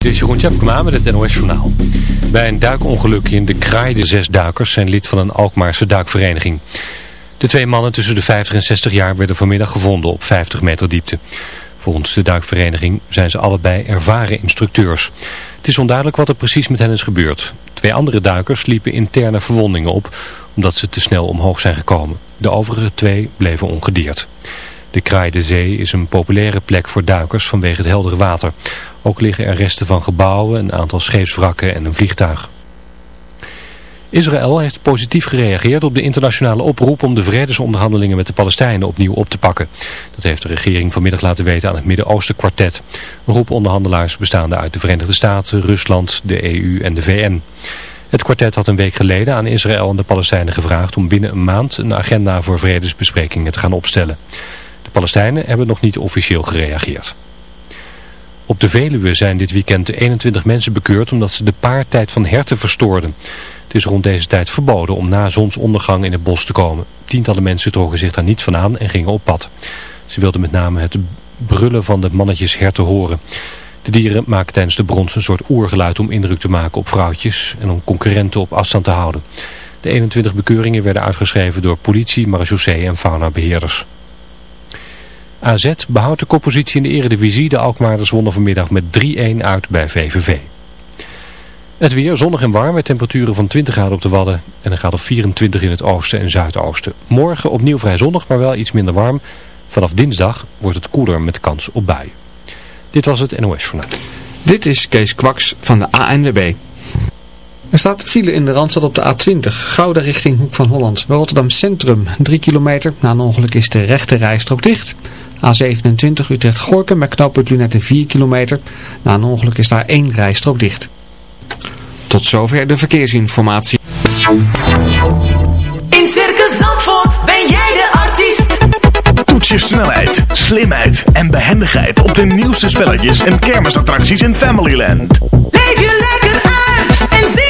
Dit is Jeroen Tjepkema met het NOS Journaal. Bij een duikongeluk in de Kraai de zes duikers zijn lid van een Alkmaarse duikvereniging. De twee mannen tussen de 50 en 60 jaar werden vanmiddag gevonden op 50 meter diepte. Volgens de duikvereniging zijn ze allebei ervaren instructeurs. Het is onduidelijk wat er precies met hen is gebeurd. Twee andere duikers liepen interne verwondingen op omdat ze te snel omhoog zijn gekomen. De overige twee bleven ongedeerd. De Kraai de Zee is een populaire plek voor duikers vanwege het heldere water. Ook liggen er resten van gebouwen, een aantal scheepswrakken en een vliegtuig. Israël heeft positief gereageerd op de internationale oproep om de vredesonderhandelingen met de Palestijnen opnieuw op te pakken. Dat heeft de regering vanmiddag laten weten aan het Midden-Oosten kwartet. Een groep onderhandelaars bestaande uit de Verenigde Staten, Rusland, de EU en de VN. Het kwartet had een week geleden aan Israël en de Palestijnen gevraagd om binnen een maand een agenda voor vredesbesprekingen te gaan opstellen. De Palestijnen hebben nog niet officieel gereageerd. Op de Veluwe zijn dit weekend 21 mensen bekeurd omdat ze de paartijd van herten verstoorden. Het is rond deze tijd verboden om na zonsondergang in het bos te komen. Tientallen mensen trokken zich daar niets van aan en gingen op pad. Ze wilden met name het brullen van de mannetjes herten horen. De dieren maken tijdens de brons een soort oergeluid om indruk te maken op vrouwtjes en om concurrenten op afstand te houden. De 21 bekeuringen werden uitgeschreven door politie, marechaussee en faunabeheerders. AZ behoudt de koppositie in de eredivisie. De Alkmaarders wonnen vanmiddag met 3-1 uit bij VVV. Het weer zonnig en warm met temperaturen van 20 graden op de Wadden en een graad of 24 in het oosten en zuidoosten. Morgen opnieuw vrij zonnig, maar wel iets minder warm. Vanaf dinsdag wordt het koeler met kans op buien. Dit was het NOS Journaal. Dit is Kees Kwaks van de ANWB. Er staat file in de Randstad op de A20, Gouda richting Hoek van Holland. Bij Rotterdam Centrum, 3 kilometer. Na een ongeluk is de rechte rijstrook dicht. A27 Utrecht-Gorkum bij knooppunt Lunette 4 kilometer. Na een ongeluk is daar één rijstrook dicht. Tot zover de verkeersinformatie. In Circus Zandvoort ben jij de artiest. Toets je snelheid, slimheid en behendigheid op de nieuwste spelletjes en kermisattracties in Familyland. Leef je lekker uit en zie.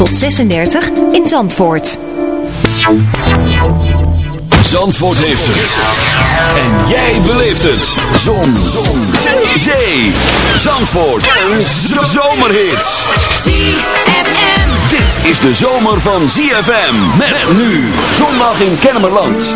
tot 36 in Zandvoort. Zandvoort heeft het. En jij beleeft het. Zon. Zon. Zee. Zandvoort. En zomerhits. ZFM. Dit is de zomer van ZFM. Met nu. Zondag in Kennemerland.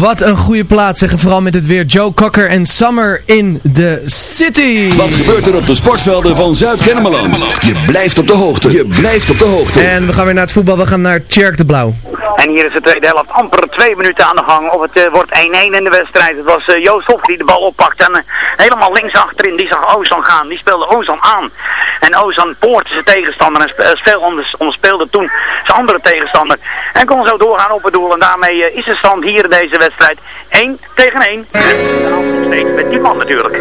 Wat een goede plaats zeggen. Vooral met het weer Joe Cocker en Summer in the City. Wat gebeurt er op de sportvelden van Zuid-Kennemerland? Je blijft op de hoogte. Je blijft op de hoogte. En we gaan weer naar het voetbal. We gaan naar Tjerk de Blauw. En hier is de tweede helft amper twee minuten aan de gang. Of het eh, wordt 1-1 in de wedstrijd. Het was eh, Joost Hof die de bal oppakt. En eh, helemaal links achterin, die zag Ozan gaan. Die speelde Ozan aan. En Ozan poortte zijn tegenstander. En spe- speel, onderspeelde toen zijn andere tegenstander. En kon zo doorgaan op het doel. En daarmee is de stand hier in deze wedstrijd 1 tegen 1. En dan nog steeds met die man natuurlijk.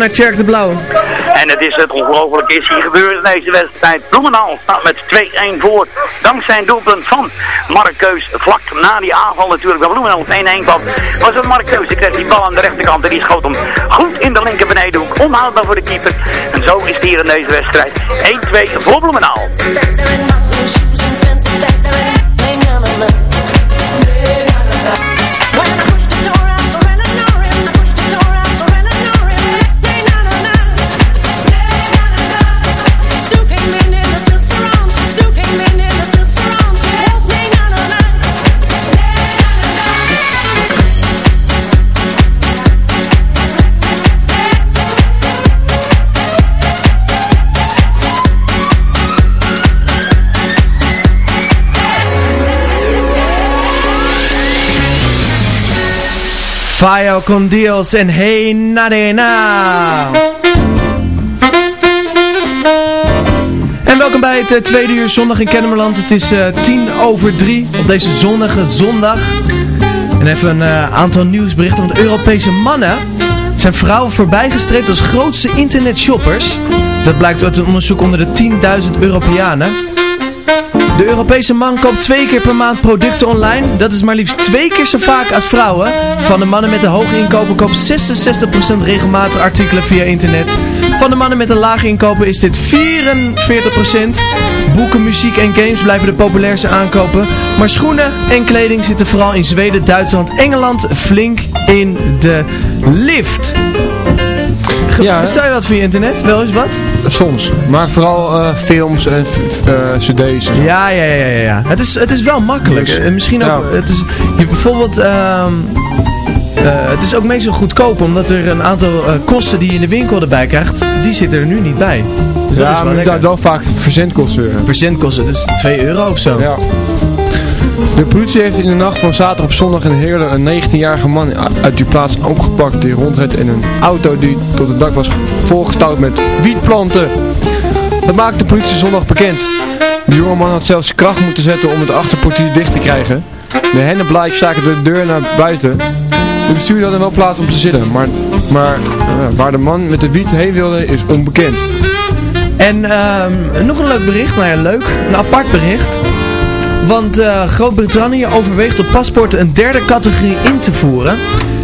Naar Tjerk de Blauw. En het is het ongelooflijke is hier gebeurd in deze wedstrijd. Bloemendaal staat met 2-1 voor. Dankzij een doelpunt van Mark Keus. Vlak na die aanval natuurlijk. Bij Bloemendaal op 1-1 kwam. Was het Mark Keus. Die kreeg die bal aan de rechterkant. En die schoot hem goed in de linker benedenhoek. Onhoudbaar voor de keeper. En zo is het hier in deze wedstrijd. 1-2 voor Bloemendaal. Fire con Dios en Hey na de na. En welkom bij het eh, tweede uur zondag in Kennemerland. Het is eh, tien over drie op deze zonnige zondag. En even een eh, aantal nieuwsberichten. Want Europese mannen zijn vrouwen voorbijgestreefd als grootste internetshoppers. Dat blijkt uit een onderzoek onder de 10.000 Europeanen. De Europese man koopt twee keer per maand producten online. Dat is maar liefst twee keer zo vaak als vrouwen. Van de mannen met een hoge inkomen koopt 66% regelmatig artikelen via internet. Van de mannen met een laag inkomen is dit 44%. Boeken, muziek en games blijven de populairste aankopen. Maar schoenen en kleding zitten vooral in Zweden, Duitsland, Engeland flink in de lift. Ja. Bestel je wat via internet? Wel eens wat? Soms, maar vooral eh, films en eh, cd's. en. Ja, ja, ja, ja, ja. Het is, het is wel makkelijk. Dus, En misschien ook, ja. het is, je, bijvoorbeeld, ehm, eh, het is ook meestal goedkoop, omdat er een aantal kosten die je in de winkel erbij krijgt, die zitten er nu niet bij. Dus dat is ja, wel maar wel vaak verzendkosten. Verzendkosten, dus 2 euro of zo. Ja. De politie heeft in de nacht van zaterdag op zondag in Heerlen een 19-jarige man uit die plaats opgepakt die rondreed in een auto die tot het dak was volgestouwd met wietplanten. Dat maakte de politie zondag bekend. De jongeman had zelfs kracht moeten zetten om het achterportier dicht te krijgen. De hennenblaadjes staken de deur naar buiten. De bestuurder had er wel plaats om te zitten, maar, maar eh, waar de man met de wiet heen wilde is onbekend. En ehm, nog een leuk bericht, nou ja leuk, een apart bericht. Want eh, Groot-Brittannië overweegt op paspoorten een derde categorie in te voeren.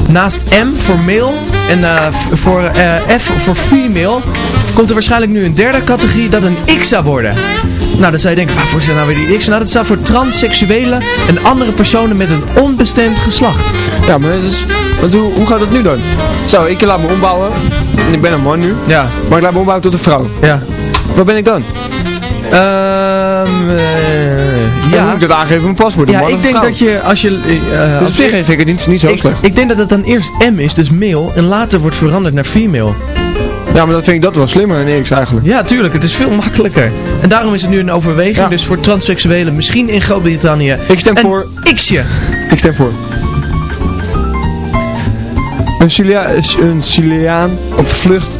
Naast M voor male en eh, voor eh, F voor female komt er waarschijnlijk nu een derde categorie dat een X zou worden. Nou, dan zou je denken, waarvoor zijn nou weer die X? Nou, dat staat voor transseksuelen en andere personen met een onbestemd geslacht. Ja, maar is, want hoe, hoe gaat het nu dan? Zo, ik laat me ombouwen. Ik ben een man nu. Ja. Maar ik laat me ombouwen tot een vrouw. Ja. Waar ben ik dan? Ehm, eh, Dan ja. moet ik dat aangeven op mijn paspoort. een Ja, ik denk dat je, als je... Dus als zich vind ik het niet, niet zo ik, slecht. ik denk dat het dan eerst M is, dus male, en later wordt veranderd naar female. Ja, maar dat vind ik dat wel slimmer dan X eigenlijk. Ja, tuurlijk, het is veel makkelijker. En daarom is het nu een overweging, Ja. dus voor transseksuelen, misschien in Groot-Brittannië. Ik stem een voor... X'je. Ik stem voor. Een, Chilia een op de vlucht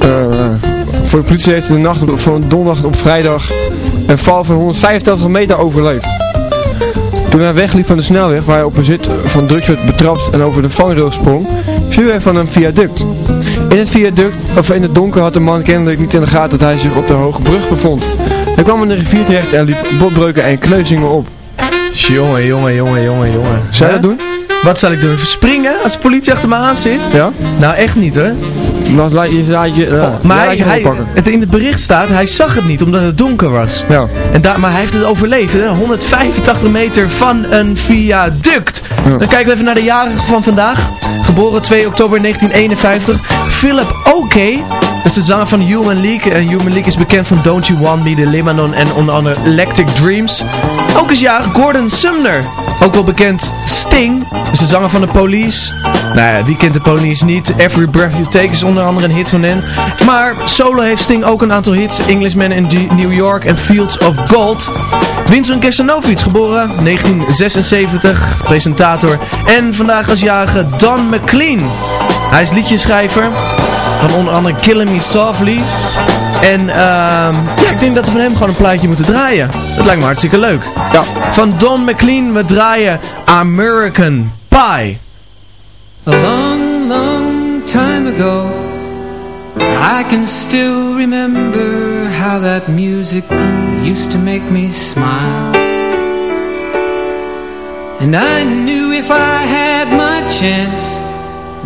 eh, voor de politie heeft in de nacht van donderdag op vrijdag een val van 185 meter overleefd. Toen hij wegliep van de snelweg waar hij op bezit van drugs werd betrapt en over de vangrail sprong, viel hij van een viaduct. In het viaduct, of in het donker had de man kennelijk niet in de gaten dat hij zich op de hoge brug bevond. Hij kwam in de rivier terecht en liep botbreuken en kneuzingen op. Jongen, jongen, jongen, jongen, jongen. Zou je dat doen? Wat zal ik doen? Springen als de politie achter me aan zit? Ja? Nou, echt niet hoor. Laat, laat je, laat je, ja, maar laat hij, je het in het bericht staat, hij zag het niet omdat het donker was. Ja. En daar, maar hij heeft het overleefd. Hè? 185 meter van een viaduct. Ja. Dan kijken we even naar de jarige van vandaag. Geboren 2 oktober 1951. Philip Oakey. Dat is de zanger van Human League. En Human League is bekend van Don't You Want Me, The Limanon en onder andere Electric Dreams. Ook is jarig Gordon Sumner. Ook wel bekend Sting. is de zanger van de Police. Nou ja, wie kent de Police niet? Every Breath You Take is onder andere een hit van hen. Maar solo heeft Sting ook een aantal hits. Englishman in New York en Fields of Gold. Vincent Kersanovic, geboren 1976, presentator. En vandaag als jarige Don McLean. Hij is liedjeschrijver van onder andere Killing Me Softly. En ehm, ja, ik denk dat we van hem gewoon een plaatje moeten draaien. Dat lijkt me hartstikke leuk. Ja. Van Don McLean, we draaien American Pie. A long, long time ago, I can still remember how that music used to make me smile. And I knew if I had my chance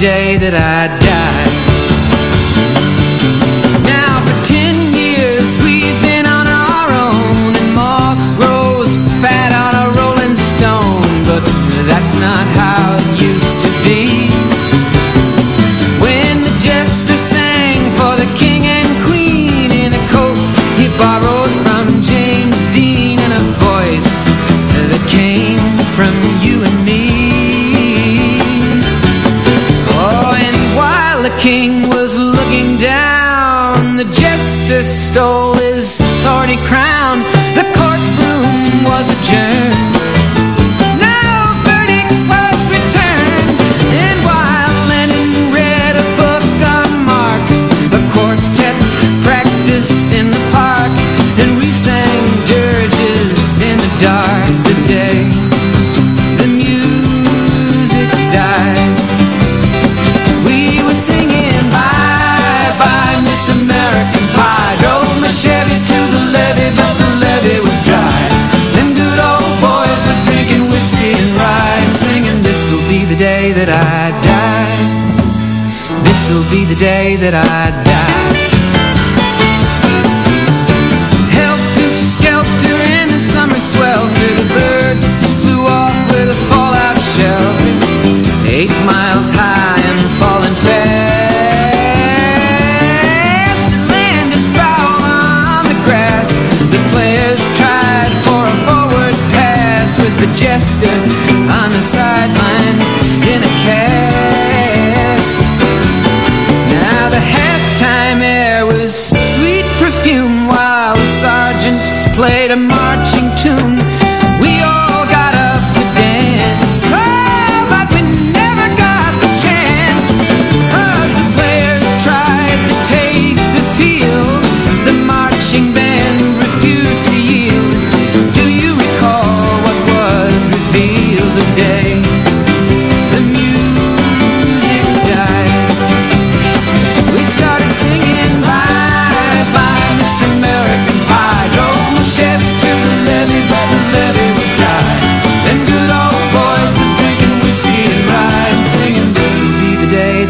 day that I die. day that I die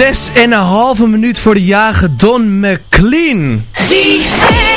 Zes en een halve minuut voor de jager Don McLean. Zie.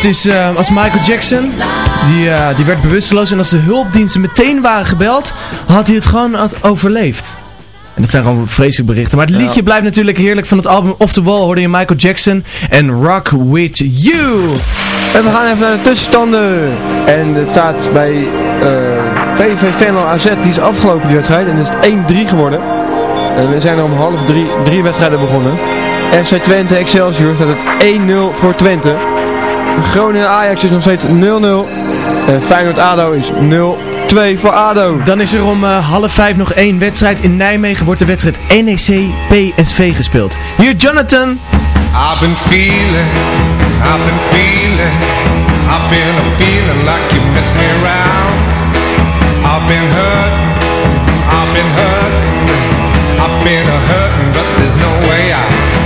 Dat is eh, als Michael Jackson, die, eh, die werd bewusteloos en als de hulpdiensten meteen waren gebeld, had hij het gewoon overleefd. En dat zijn gewoon vreselijke berichten. Maar het liedje blijft natuurlijk heerlijk van het album Off the Wall. Hoorde je Michael Jackson en Rock With You. En we gaan even naar de tussenstanden. En het staat bij eh VV Venlo AZ, die is afgelopen die wedstrijd. En is het 1-3 geworden. En we zijn er om half drie, drie wedstrijden begonnen. FC Twente Excelsior staat het 1-0 voor Twente. Groningen Ajax is nog steeds 0-0. En Feyenoord ADO is 0-2 voor ADO. Dan is er om eh, half vijf nog één wedstrijd. In Nijmegen wordt de wedstrijd E NEC PSV gespeeld. Hier Jonathan. I've been feeling, I've been feeling, I've been a feeling like you miss me around. I've been hurt, I've been hurt, I've been a hurting, but there's no way out.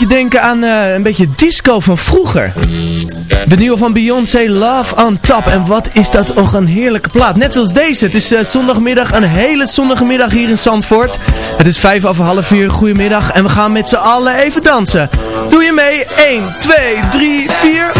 Je denken aan eh, een beetje disco van vroeger. De nieuwe van Beyoncé, Love on Top. En wat is dat toch een heerlijke plaat. Net zoals deze. Het is eh, zondagmiddag, een hele zonnige middag hier in Zandvoort. Het is vijf over half vier. Goedemiddag. En we gaan met z'n allen even dansen. Doe je mee? 1, 2, 3, 4...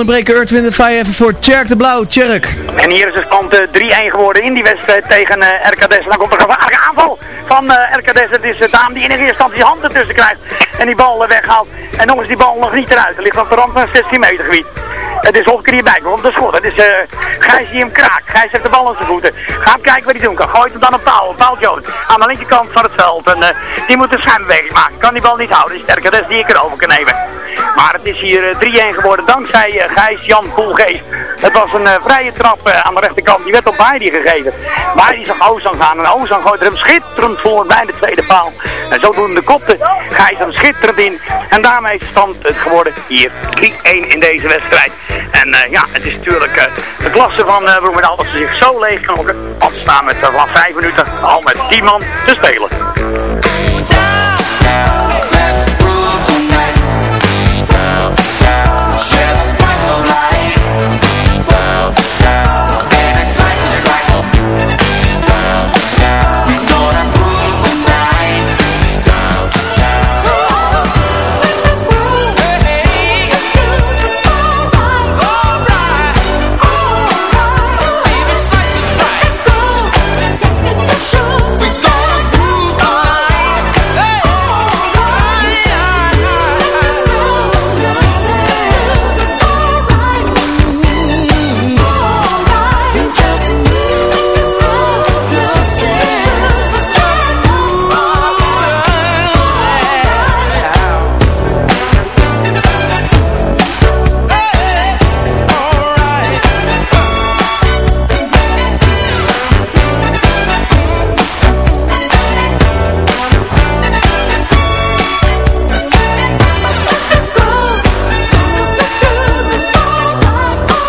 onderbreken Earth, Wind Fire even voor Tjerk de Blauw. Tjerk. En hier is het kant 3-1 geworden in die wedstrijd tegen eh, RKDS. En dan komt er een aanval van eh, RKDS. Het is eh, Daan die in eerste instantie die handen tussen krijgt en die bal weghaalt. En nog is die bal nog niet eruit. Er ligt op de rand van 16 meter gebied. Het is Hopke die erbij komt. De. Het is uh, Gijs die hem kraakt. Gijs heeft de bal aan zijn voeten. Ga hem kijken wat hij doen kan. Gooit hem dan op paal. Paal Jones. Aan de linkerkant van het veld. En eh, die moet een schijnbeweging maken. Kan die bal niet houden. Sterker, dat is die ik erover kan nemen. Maar het is hier eh, 3-1 geworden dankzij Gijs Jan Koelgeest. Het was een vrije trap aan de rechterkant. Die werd op Baidi gegeven. Baidi zag Ozan gaan. En Ozan gooit er hem schitterend voor bij de tweede paal. En zo doen kopte Gijs hem schitterend in. En daarmee is stand het geworden hier 3-1 in deze wedstrijd. En eh, ja, het is natuurlijk eh, de klasse van uh, Bloemendaal dat ze zich zo leeg knokken. Want ze staan met uh, 5 minuten al met 10 man te spelen.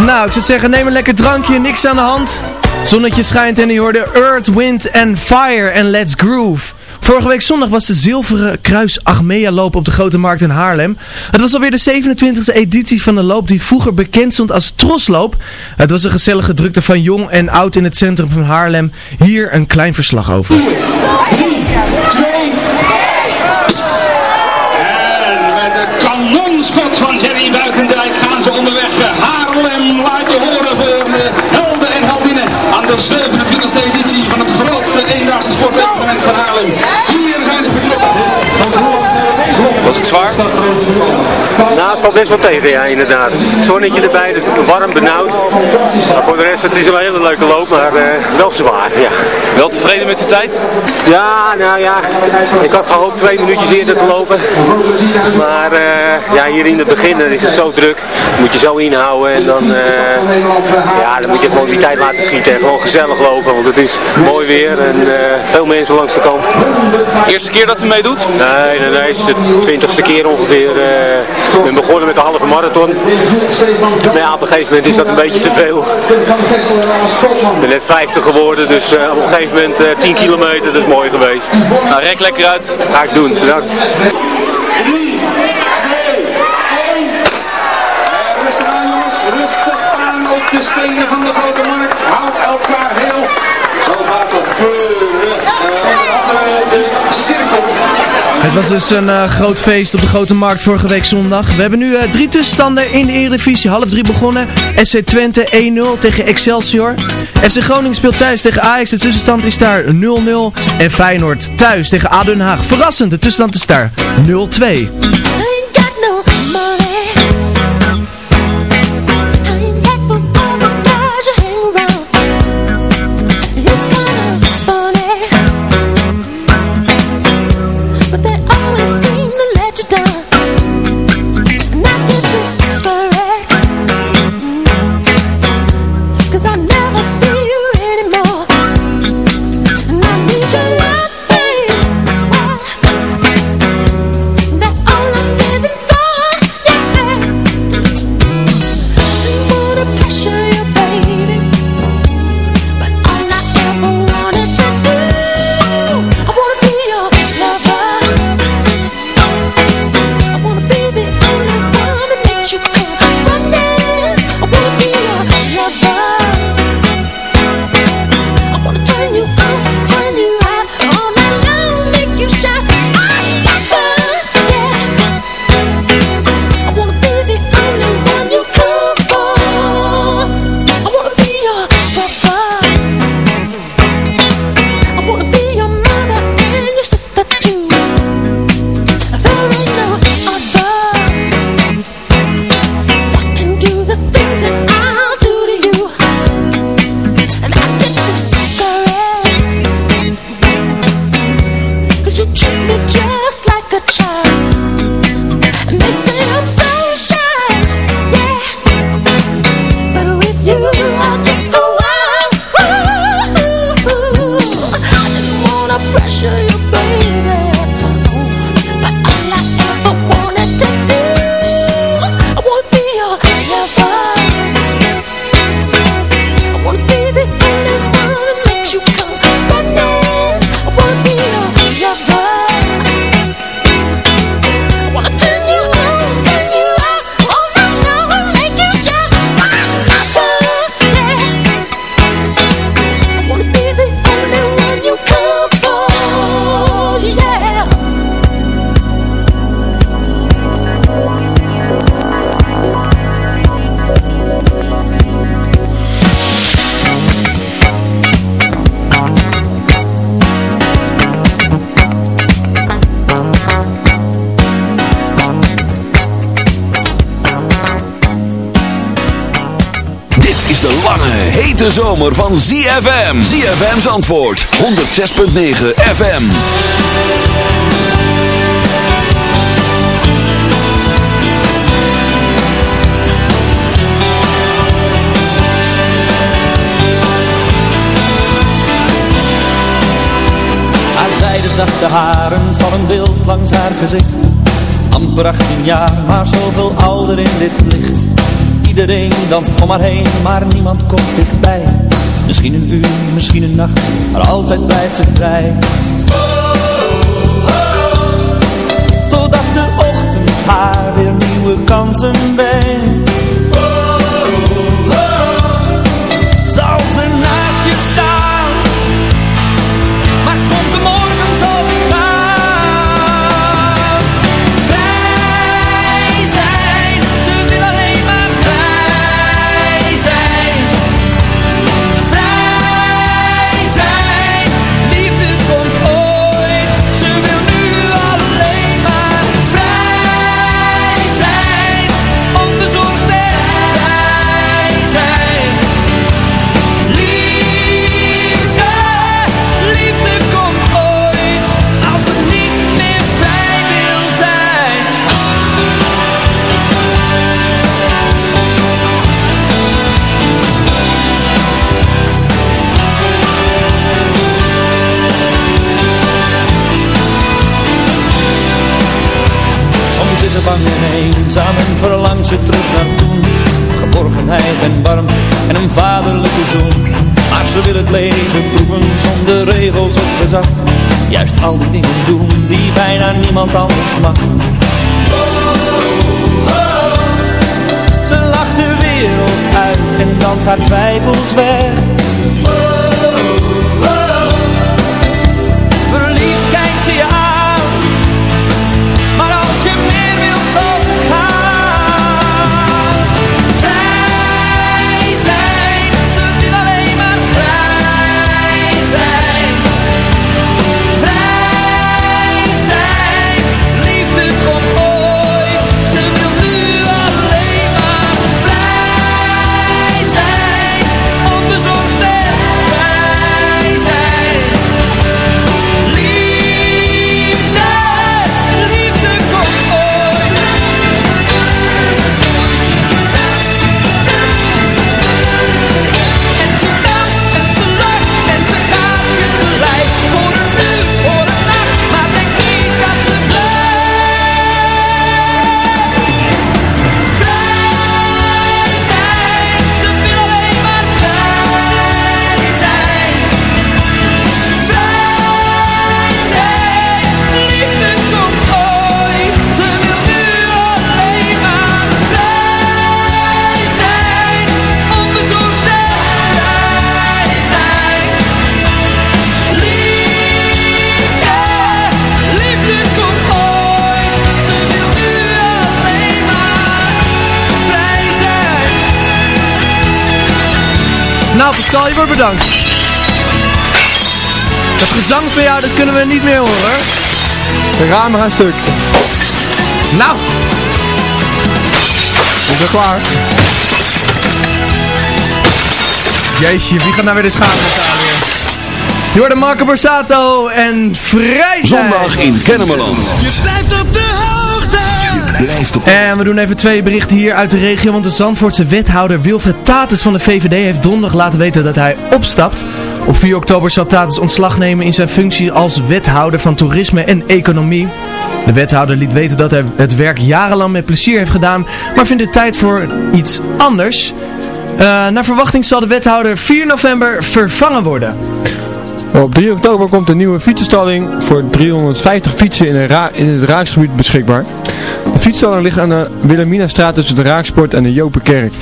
Nou, ik zou zeggen, neem een lekker drankje, niks aan de hand. Zonnetje schijnt en je hoorde Earth, Wind and Fire en Let's Groove. Vorige week zondag was de zilveren kruis Achmea loop op de Grote Markt in Haarlem. Het was alweer de 27e editie van de loop die vroeger bekend stond als Trosloop. Het was een gezellige drukte van jong en oud in het centrum van Haarlem. Hier een klein verslag over. 3, 2, grootste eendaagse sportevenement van Haarlem. Hier zijn ze vertrokken. Was het zwaar? Nou, het valt best wel tegen, ja, inderdaad. Het zonnetje erbij, dus warm, benauwd. Maar voor de rest, het is een hele leuke loop, maar eh, wel zwaar, ja. Wel tevreden met de tijd? Ja, nou ja, ik had gehoopt twee minuutjes eerder te lopen. Maar eh, ja, hier in het begin dan is het zo druk. Moet je zo inhouden en dan, eh, ja, dan moet je gewoon die tijd laten schieten en gewoon gezellig lopen. Want het is mooi weer en veel mensen langs de kant. Eerste keer dat u meedoet? Nee, nee, nee, het is de twintigste keer ongeveer. ik ben begonnen met de halve marathon. Maar ja, op een gegeven moment is dat een beetje te veel. Ik ben net 50 geworden, dus uh, op een gegeven moment uh, 10 kilometer, dat is mooi geweest. Nou, rek lekker uit. Ga ik doen, bedankt. Rustig aan jongens, rustig aan op de stenen van de grote markt. Houd elkaar heel. Zo gaat het keurig. Het was dus een uh, groot feest op de Grote Markt vorige week zondag. We hebben nu uh, drie tussenstanden in de Eredivisie. Half drie begonnen. SC Twente 1-0 tegen Excelsior. FC Groningen speelt thuis tegen Ajax. De tussenstand is daar 0-0. En Feyenoord thuis tegen ADO Den Haag. Verrassend, de tussenstand is daar 0-2. Zomer van ZFM. ZFM's antwoord, 106.9 FM. Haar zijde zachte haren vallen wild langs haar gezicht Amper 18 jaar, maar zoveel ouder in dit licht Iedereen danst om haar heen, maar niemand komt dichtbij. Misschien een uur, misschien een nacht, maar altijd blijft ze vrij. Totdat de ochtend haar weer nieuwe kansen brengt ze terug naar toen. Geborgenheid en warmte en een vaderlijke zoen. Maar ze wil het leven proeven zonder regels of gezag. Juist al die dingen doen die bijna niemand anders mag. Ze lacht de wereld uit en danst haar twijfels weg. Bedankt. Het gezang van jou, dat kunnen we niet meer horen. De ramen gaan stuk. Nou. Ik ben klaar. Jeetje, wie gaat nou weer de schaamte staan weer? Je hoorde Marco Borsato en vrij zijn. Zondag in Kennemerland. Je blijft op. En we doen even twee berichten hier uit de regio, want de Zandvoortse wethouder Wilfred Tatus van de VVD heeft donderdag laten weten dat hij opstapt. Op 4 oktober zal Tatus ontslag nemen in zijn functie als wethouder van toerisme en economie. De wethouder liet weten dat hij het werk jarenlang met plezier heeft gedaan, maar vindt het tijd voor iets anders. Eh, naar verwachting zal de wethouder 4 november vervangen worden. Op 3 oktober komt een nieuwe fietsenstalling voor 350 fietsen in, in het Raaksgebied beschikbaar. De fietsstalling ligt aan de Wilhelminastraat tussen de Raaksport en de Jopenkerk.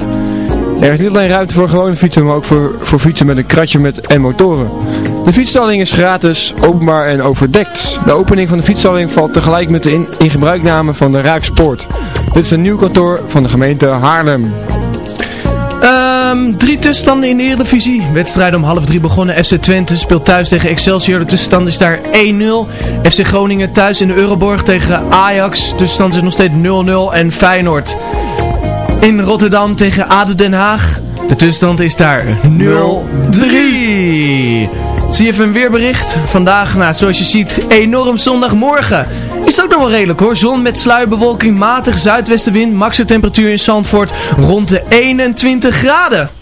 Er is niet alleen ruimte voor gewone fietsen, maar ook voor, voor fietsen met een kratje met en motoren. De fietsstalling is gratis, openbaar en overdekt. De opening van de fietsstalling valt tegelijk met de in, in gebruikname van de Raakspoort. Dit is een nieuw kantoor van de gemeente Haarlem. Ehm, drie tussenstanden in de Eredivisie. Wedstrijd om half drie begonnen. FC Twente speelt thuis tegen Excelsior. De tussenstand is daar 1-0. FC Groningen thuis in de Euroborg tegen Ajax. De tussenstand is nog steeds 0-0. En Feyenoord in Rotterdam tegen Aden Den Haag. De tussenstand is daar 0-3. Zie even een weerbericht. Vandaag, nou, zoals je ziet, enorm zondagmorgen. Is ook nog wel redelijk hoor. Zon met sluierbewolking, matig zuidwestenwind. Maxe temperatuur in Zandvoort rond de 21 graden.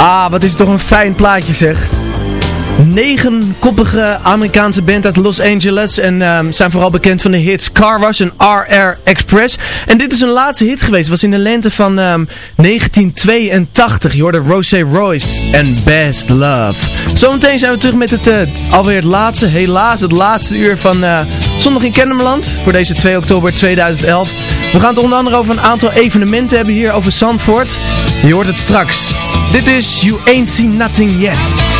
Ah, wat is het toch een fijn plaatje zeg. Negenkoppige Amerikaanse band uit Los Angeles. En ehm, zijn vooral bekend van de hits Car Wash en RR Express. En dit is hun laatste hit geweest. was in de lente van ehm, 1982. Je hoorde Rosé Royce en Best Love. Zometeen zijn we terug met het uh, alweer het laatste, helaas het laatste uur van uh, Zondag in Kennemerland. Voor deze 2 oktober 2011. We gaan het onder andere over een aantal evenementen hebben hier over Zandvoort. Je hoort het straks. Dit is You Ain't Seen Nothing Yet.